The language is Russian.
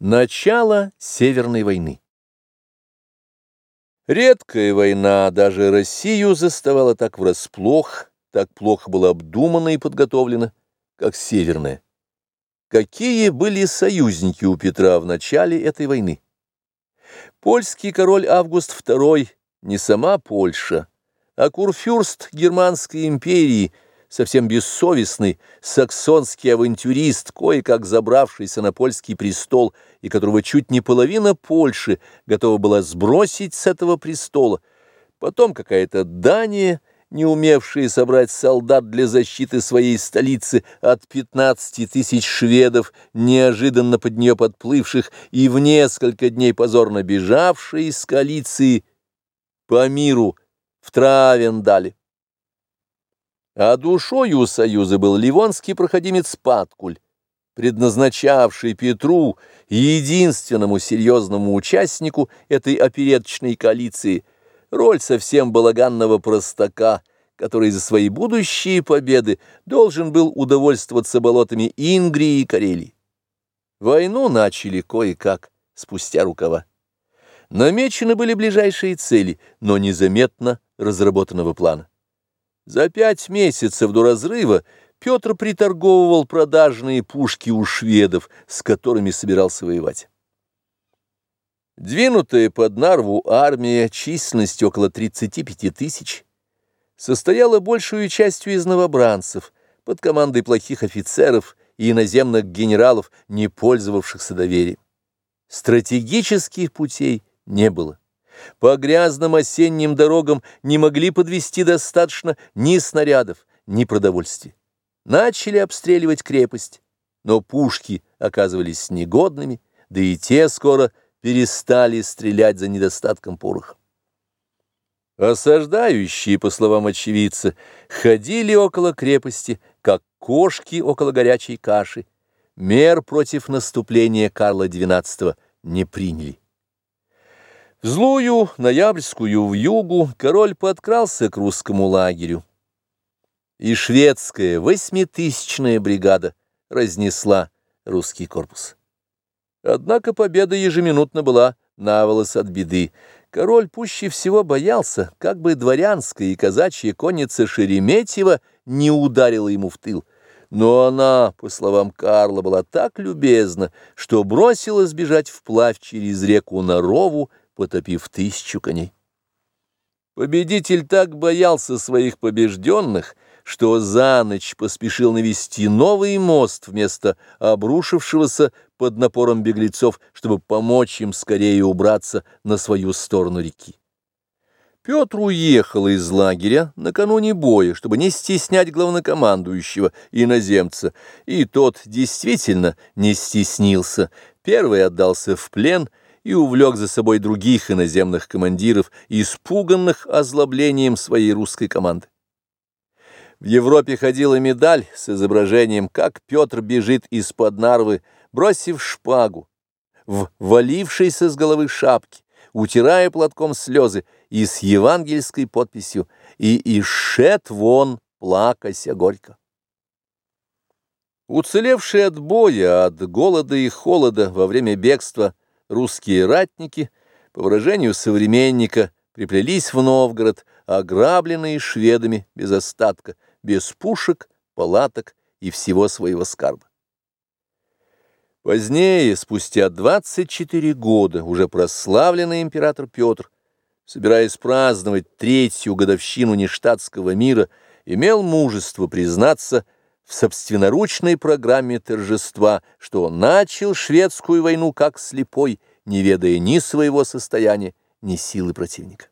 Начало Северной войны Редкая война даже Россию заставала так врасплох, так плохо была обдумана и подготовлена, как Северная. Какие были союзники у Петра в начале этой войны? Польский король Август II, не сама Польша, а курфюрст Германской империи – совсем бессовестный саксонский авантюрист, кое-как забравшийся на польский престол, и которого чуть не половина Польши готова была сбросить с этого престола. Потом какая-то Дания, не умевшая собрать солдат для защиты своей столицы от 15 тысяч шведов, неожиданно под нее подплывших и в несколько дней позорно бежавшие из коалиции по миру в Травендале. А душою союза был ливонский проходимец Паткуль, предназначавший Петру, единственному серьезному участнику этой опереточной коалиции, роль совсем балаганного простака, который за свои будущие победы должен был удовольствоваться болотами Ингрии и Карелии. Войну начали кое-как, спустя рукава. Намечены были ближайшие цели, но незаметно разработанного плана. За пять месяцев до разрыва Петр приторговывал продажные пушки у шведов, с которыми собирался воевать. Двинутая под Нарву армия численностью около 35 тысяч состояла большую частью из новобранцев под командой плохих офицеров и иноземных генералов, не пользовавшихся доверием. Стратегических путей не было. По грязным осенним дорогам не могли подвести достаточно ни снарядов, ни продовольствия. Начали обстреливать крепость, но пушки оказывались негодными, да и те скоро перестали стрелять за недостатком пороха. Осаждающие, по словам очевидца, ходили около крепости, как кошки около горячей каши. Мер против наступления Карла XII не приняли. В злую ноябрьскую вьюгу король подкрался к русскому лагерю. И шведская восьмитысячная бригада разнесла русский корпус. Однако победа ежеминутно была наволос от беды. Король пуще всего боялся, как бы дворянская и казачья конница Шереметьева не ударила ему в тыл. Но она, по словам Карла, была так любезна, что бросилась бежать вплавь через реку Нарову, потопив тысячу коней. Победитель так боялся своих побежденных, что за ночь поспешил навести новый мост вместо обрушившегося под напором беглецов, чтобы помочь им скорее убраться на свою сторону реки. Петр уехал из лагеря накануне боя, чтобы не стеснять главнокомандующего иноземца, и тот действительно не стеснился. Первый отдался в плен — и увлек за собой других иноземных командиров, испуганных озлоблением своей русской команды. В Европе ходила медаль с изображением, как Петр бежит из-под Нарвы, бросив шпагу, в валившейся с головы шапки, утирая платком слезы и с евангельской подписью «И ишет вон, плакася горько». Уцелевшие от боя, от голода и холода во время бегства – русские ратники, по выражению современника, приплелись в Новгород, ограбленные шведами без остатка, без пушек, палаток и всего своего скарба. Позднее, спустя 24 года, уже прославленный император Петр, собираясь праздновать третью годовщину нештатского мира, имел мужество признаться в собственноручной программе торжества, что начал шведскую войну как слепой, не ведая ни своего состояния, ни силы противника.